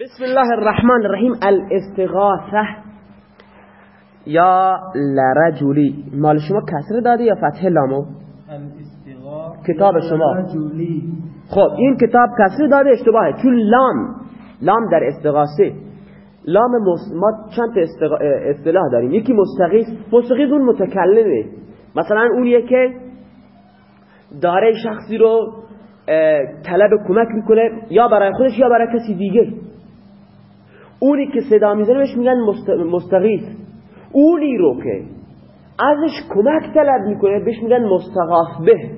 بسم الله الرحمن الرحیم الاستغاثه یا لرجولی مال شما کسر داده یا فتح لامو کتاب شما خب این کتاب کسر داده اشتباهه چون لام لام در استغاثه لام ما چند اصطلاح داریم یکی مستغیث مستغیث اون متکلمه مثلا اونیه که داره شخصی رو طلب کمک می‌کنه یا برای خودش یا برای کسی دیگه اونی که صدا می‌زنه بهش میگن مستغیث. اونی رو که ازش کمک طلب می‌کنه بهش میگن مستغاث به.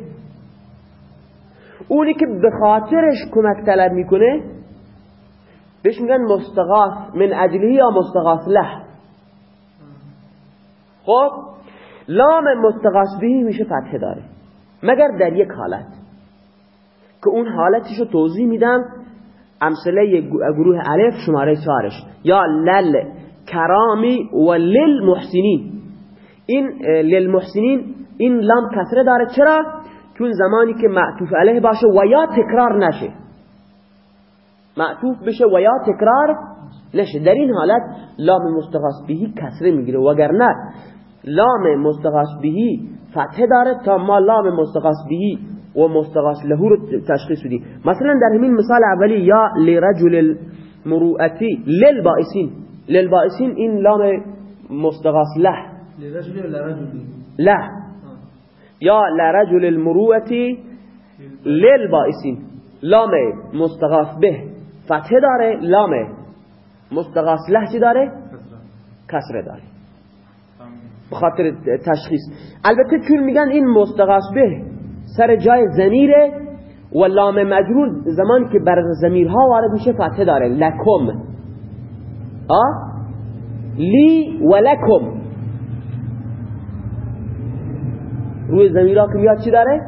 اونی که به خاطرش کمک طلب می‌کنه بهش میگن مستغاث من اجلی یا مستغاث له. خب؟ لام مستغاث بهی میشه فتحه داره. مگر در یک حالت. که اون حالتش رو توضیح میدم امثله گروه الف شماره چارش یا لل کرامی و لل محسنین. این لل محسنین این لام کسره داره. چرا؟ چون زمانی که معطوف علیه باشه و یا تکرار نشه. معطوف بشه و یا تکرار نشه. در این حالت لام مستغاث بهی کسره می‌گیره. وگرنه لام مستغاث بهی فتحه داره تا ما لام مستغاث بهی و مستغاث له رو تشخیص بدیم مثلا در همین مثال اولی یا لرجل المروءتی للبائسین. للبائسین این لام مستغاث له. له. یا لرجل المروءتی للبائسین. لام مستغاث به. فتحه داره لام مستغاث له چی داره؟ کسره داره. بخاطر تشخیص. البته چون میگن این مستغاث به سر جای زمیره و لام مجرور زمانی که بر زمیرها وارد میشه فتحه داره. لکم. آه لی و لکم. روی زمیرها که میاد چی داره؟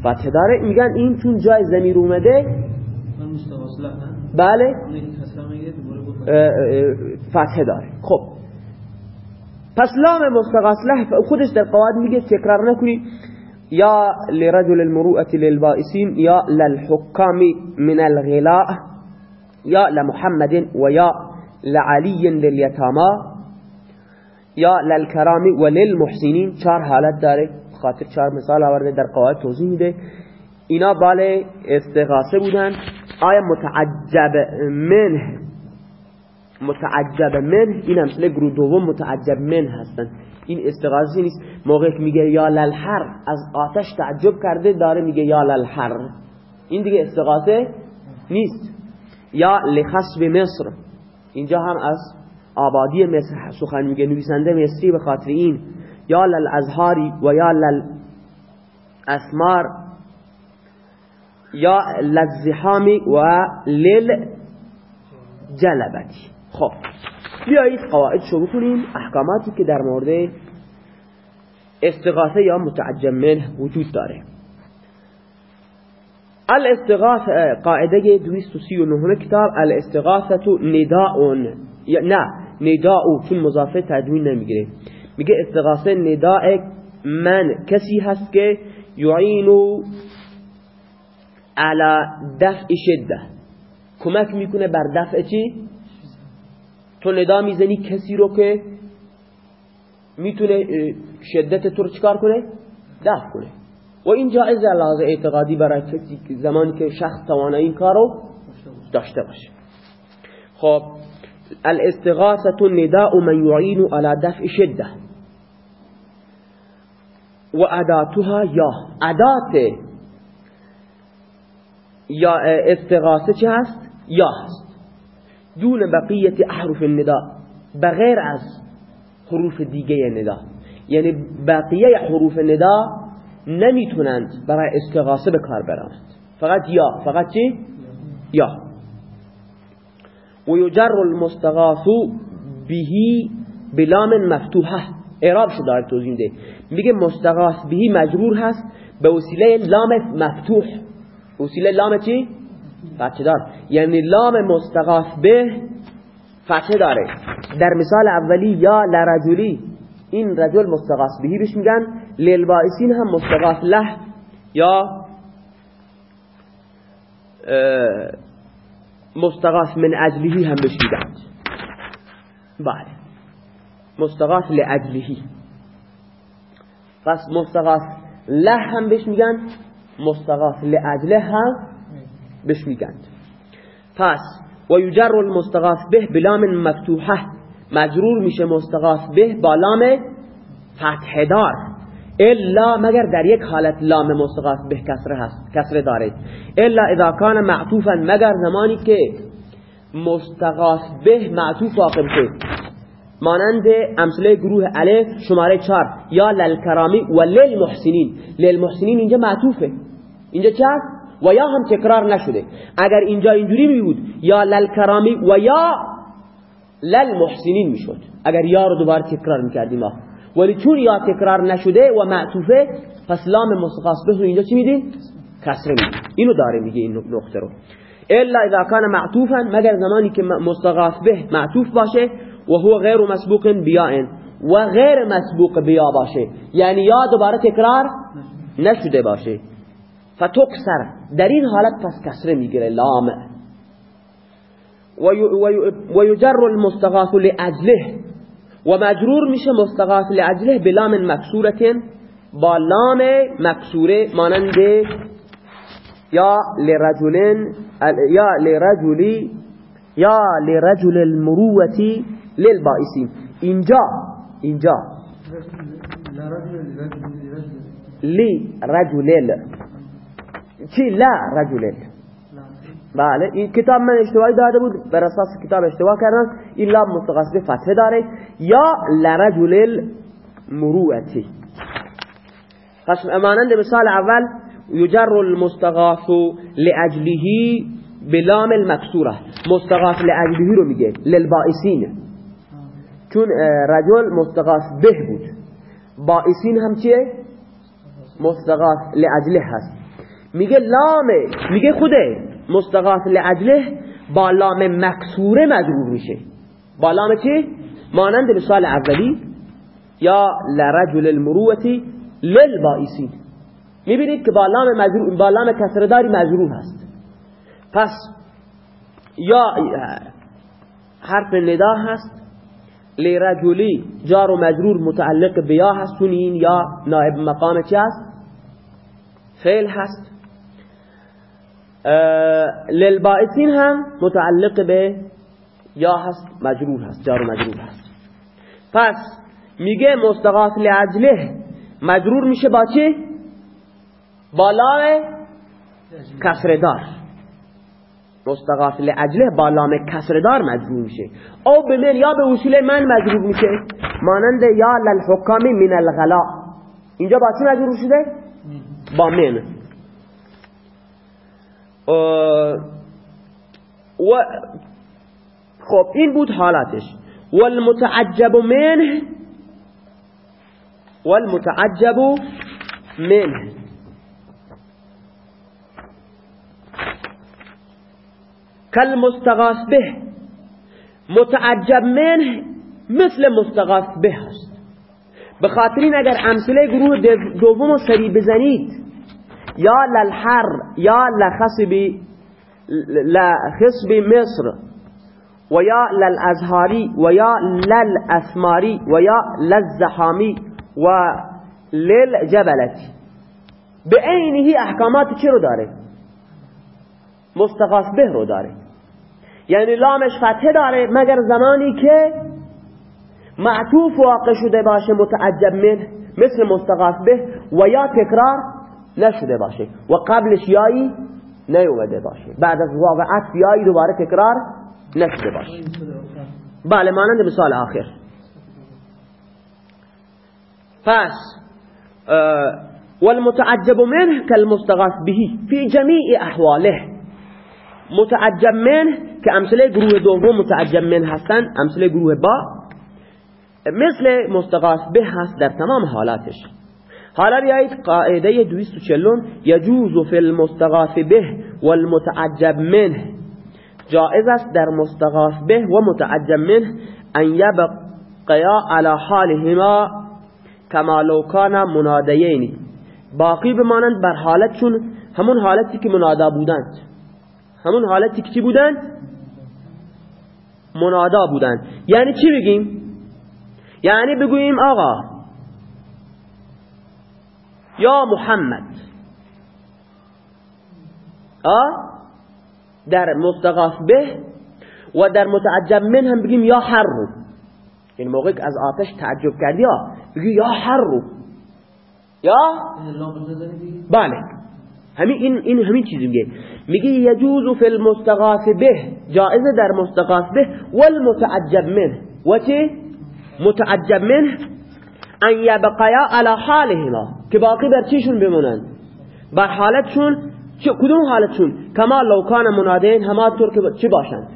فتحه داره. میگن این چون جای زمیر اومده. بله. فتحه داره. خب. پس لام مستغاث له خودش در قواعد میگه تکرار نکنی. یا لرجل المروءة للبائسين یا للحكام من الغلاء یا لمحمد و یا لعلی للیتاما یا للکرام و للمحسنین چهار حالت داره. خاطر چهار مثال آورده در قواعد توضیح میده. اینا بال استغاثه بودن. آیا متعجب منه؟ متعجب من این همسله گروه دوم متعجب من هستن. این استغاثه نیست. موقع میگه یا للحر از آتش تعجب کرده داره میگه یا للحر. این دیگه استغاثه نیست. یا لخصب مصر. اینجا هم از آبادی مصر سخن میگه. نویسنده مصری به خاطر این. یا للازهاری و یا لل اسمار یا للزحامی و لل جلبتی خب بیایید قواعد شروع کنیم. احکاماتی که در مورد استغاثه یا متعجم منه وجود داره. الاستغاثه قاعده 239 کتاب الاستغاثه نداء. نه نداء چون مضافه تدوین نمی‌گیره. میگه استغاثه نداء من کسی هست که یعینو على دفع شده کمک می‌کنه بر دفع چی؟ تو ندا می‌زنی کسی رو که می‌تونه شدت تو رو چکار کنه؟ دفع کنه. و این جائز لحاظ اعتقادی برای کسی زمانی که شخص توانایی این کار رو داشته باشه. خب الاستغاثة نداء من يعين على دفع شده و اداتها یا. ادات یا استغاثه چه هست؟ یا هست. دون بقیت احرف الندا بغیر از حروف دیگه ندا یعنی بقیه حروف ندا نمی‌تونند برای استغاثه به کار برند. فقط یا. فقط چی؟ یا. و یجر المستغاث بهی بلام مفتوحه. اعراب شده داره توضیح ده میگه مستغاث بهی مجرور هست به وسیله لام مفتوح. وسیله لام چی؟ فتحه دار. یعنی لام مستغاث به فتحه داره. در مثال اولی یا لرجلی این رجل مستغاث بهی بهش میگن للبائسین هم مستغاث له یا مستغاث من اجلهی هم بهش میگن. بله. مستغاث لاجلهی پس مستغاث له هم بهش میگن مستغاث لاجله هم بهش میگن پس و یجر المستغاث به بلام مفتوحه. مجرور میشه مستغاث به با لام فتح دار الا مگر در یک حالت لام مستغاث به کسره هست کسره داره الا اذا کان معطوفا مگر زمانی که مستغاث به معطوف واقع شه مانند امثله گروه الف شماره چار یا للکرامی و للمحسنین. للمحسنین اینجا معطوفه. اینجا چه و یا هم تکرار نشده. اگر اینجا اینجوری می بود یا للکرامی و یا للمحسنین می‌شد. اگر یا رو دوباره تکرار می‌کردیم ولی چون یا تکرار نشده و معطوفه پس لام مستغاث به اینجا چی میدیم؟ کسره میدیم. اینو داره میگه این نقطه رو. الا اذا كان معطوفا مگر زمانی که مستغاث به معطوف باشه و هو غیر مسبوق بیاء. و غیر مسبوق بیا باشه. یعنی یا دوباره تکرار نشده باشه. فتکسر در این حالت پس کسره میگیره. لام و یجر المستغاث لأجله. و مجرور میشه مستغاث لأجله بلام مکسورت با لام مکسوره مانند یا لرجلن یا لرجلی یا لرجل المروتی للبائسین. اینجا اینجا. لی رجل چی؟ لا رجل. بله این کتاب من اشتباهی داده بود بر اساس کتاب اشتباه کردم این لام مستقصد فتحه داره. یا لرجل المروتی پس مانند مثال اول یجر المستغاث لاجله بلام المكسوره مستغاث لاجله رو میگه للبائسین. چون رجل مستغاث به بود. بائسین هم چیه؟ مستغاث لاجله هست. میگه لام میگه خوده. مستغاث لاجله با لام مکسوره مجرور میشه. با لام چی؟ مانند مثال اولی. یا لرجل المروتی للبائسین. می‌بینید که با لام مجرور با لام کسرداری مجرور هست. پس یا حرف ندا هست. لرجلی جار و مجرور متعلق بیا هست. این یا نائب مقام چی هست؟ فعل هست. للبائسین هم متعلق به یا هست مجرور هست جار و مجرور هست. پس میگه مستغاث لعجله مجرور میشه با چه؟ با لام کسردار. مستغاث لعجله با لام کسردار مجرور میشه. او به من یا به وسیله من مجرور میشه. مانند یا للحکام من الغلا اینجا با چی مجرور شده؟ با من. و خب این بود حالاتش والمتعجب منه والمتعجب منه. كالمستغاث به. متعجب منه مثل مستغاث به هست. به خاطرین اگر امثله گروه دوم سری بزنید یا للحر یا لخصب لخصب مصر و یا للازهاری و یا للاسماری و یا للزحامی و للجبلتی به عینه احکامات چی رو داره؟ مستغاث به رو داره. یعنی لامش فتحه داره مگر زمانی که معطوف واقع شده باشه متعجب من مثل مستغاث به و یا تکرار نشده باشه. و قبلش یایی نیومده باشه. بعد از واقع عطف یایی دوباره تکرار نشده باشه. بله مانند مثال آخر. پس والمتعجب منه كالمستغاث به في جميع احواله. متعجب منه که امثله گروه دوم متعجب من هستن امثله گروه با. مثل مستغاث به هست در تمام حالاتش. حالا بیایید قاعده 240 یجوز فی المستغاث به والمتعجب منه. جائز است در مستغاث به و متعجب منه ان یبقیا على حالهما کما لو کان منادیین. باقی بمانند بر حالت چون همون حالتی که منادا بودند. همون حالتی که چی بودند؟ منادا بودن یعنی چی بگیم؟ یعنی بگوییم آقا یا محمد. آ؟ در مستغاث به و در متعجب من هم بگیم یا حرو این موقع که از آتش تعجب کردی یا بگی یا حرو یا؟ بله. همین این این همین چیزی میگه. میگه یجوز فی المستغاث به جائزه در مستغاث به والمتعجب منه و چه متعجب منه ان یبقیا علی حالهما که باقی بر چیشون بمونن؟ بر حالتشون چه کدوم حالتشون؟ کما لو کان منادین همانطور که چه باشند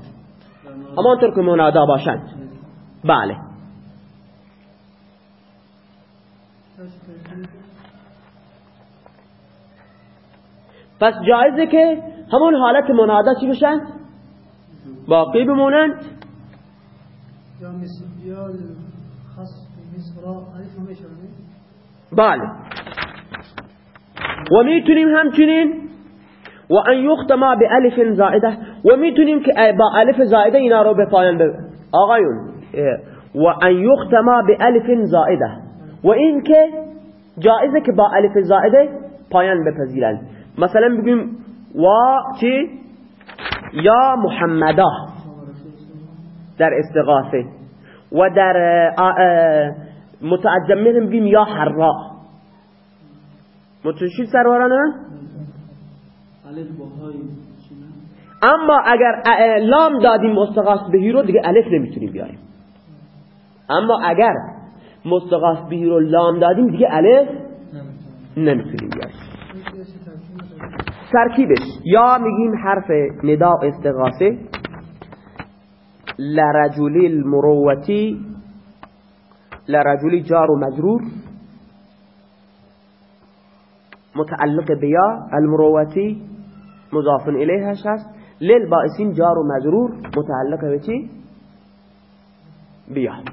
همانطور که منادا باشند بله. پس جایزه که همون حالت منادا چی بشن؟ باقی بمونند بله. و می‌تونیم همچنین و ان یختما به الف زائده و می‌تونیم که با الف زائده اینا رو به پایان آقایون و ان یختما به الف زائده. و این که جایزه که با الف زائده پایان بپذیرند. مثلا بگیم و چی؟ یا محمدا. در استغاثه. و در متعجم منهم بگیم یا حرا. متوشید سرورانه؟ اما اگر لام دادیم مستغاث بهی رو دیگه الف نمی‌تونیم بیاریم. اما اگر مستغاث بهی رو لام دادیم دیگه الف نمی‌تونیم. بیاریم. ترکیبش. یا میگیم حرف ندا استغاثه لرجل المروة لرجل جار مجرور متعلق بيا المروة مضاف إليها شخص للبائسين جار مجرور متعلق بشي بيا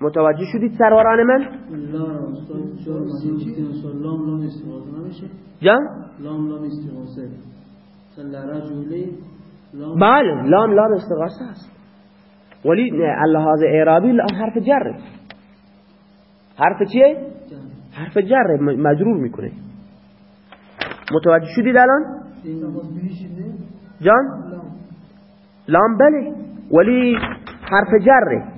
متوجه شدید سروران من؟ جان؟ لام لام استغاثه لرجل بله لام لام استغاثه است. ولی اللحاظ اعرابی حرف جره حرف چیه؟ حرف جره مجرور می‌کنه. متوجه شدید الان؟ جان؟ لام بله. ولی حرف جره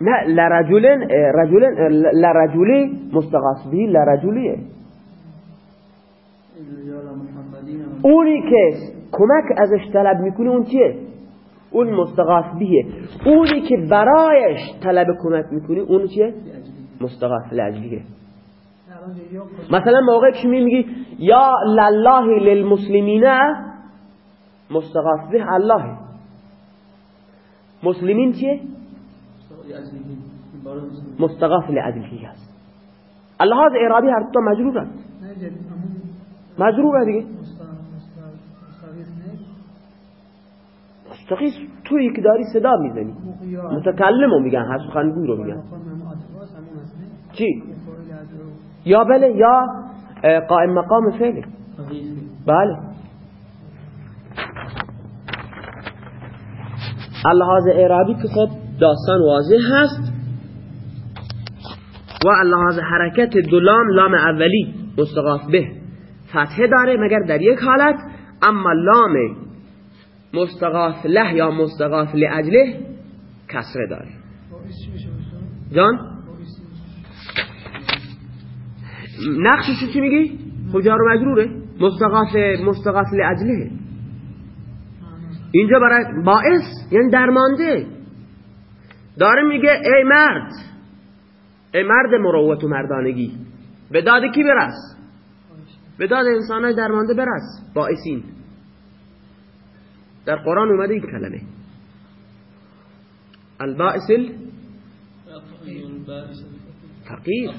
نه لرجلن رجلن لرجلی مستغاث به لرجلیه اونی که کمک ازش طلب می‌کنه اون چیه؟ اون مستغاث بیه. اونی که برایش طلب کمک می‌کنه اون چیه؟ مستغاث لاجلیه مثلا موقع که میگی؟ یا لله للمسلمین مستغاث به الله. مسلمین چیه؟ مستغاث لعدله است اللحاظ اعرابی هر تو مجرور است مجرور دیگه. مستقیس توی که داری صدا می‌زنی. متکلم رو میگن هر سخنگوی رو میگن. چی؟ یا بله یا قائم مقام فعله. بله. اللحاظ اعرابی که خب داستان واضح هست. و اللحاظ حرکت دو لام لام اولی مستغاف به. فتحه داره مگر در یک حالت؟ اما لام مستغاف له یا مستغاف لعجله کسره داره. جان؟ نقشش چی میگی؟ خجار و مجروره. مستغاف مستغاف لعجله اینجا برای باعث یعنی درمانده. داره میگه ای مرد ای مرد مروت و مردانگی. به داد کی برس؟ به داد انسانای درمانده برس. باعثین. در قرآن اومده این کلمه. البائس فقیر.